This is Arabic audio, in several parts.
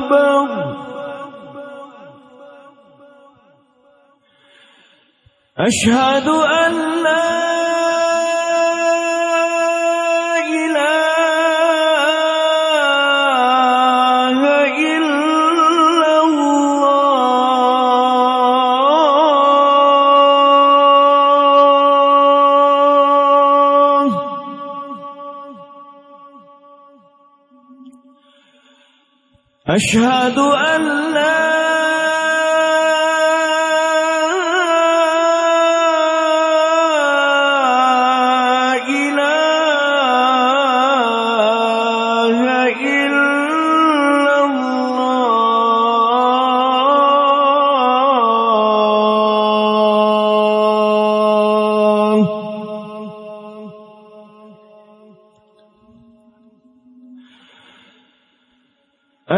أكبر. أشهد أن لا أشهد أن لا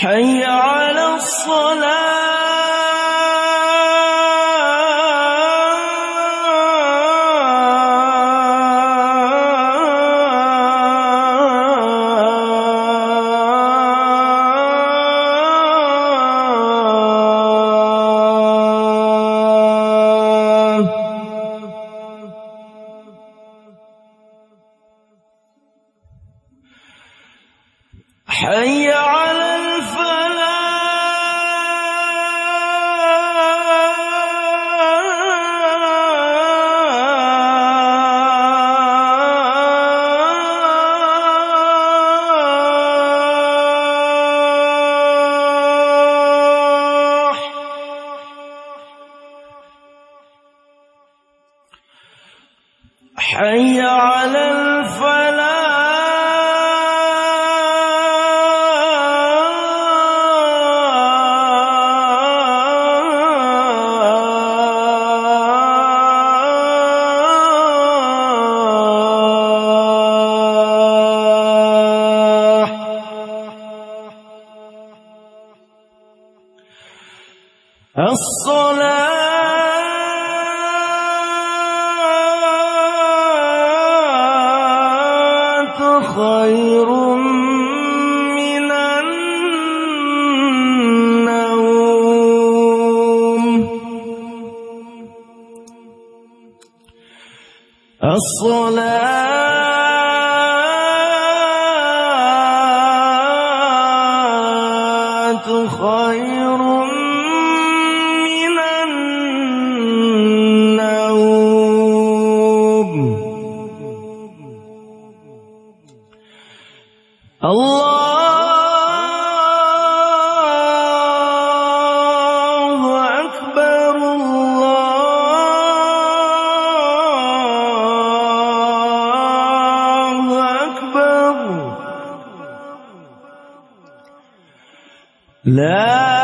حي على حي على حي على الفلاح. الصلاة خير من النوم. الله لا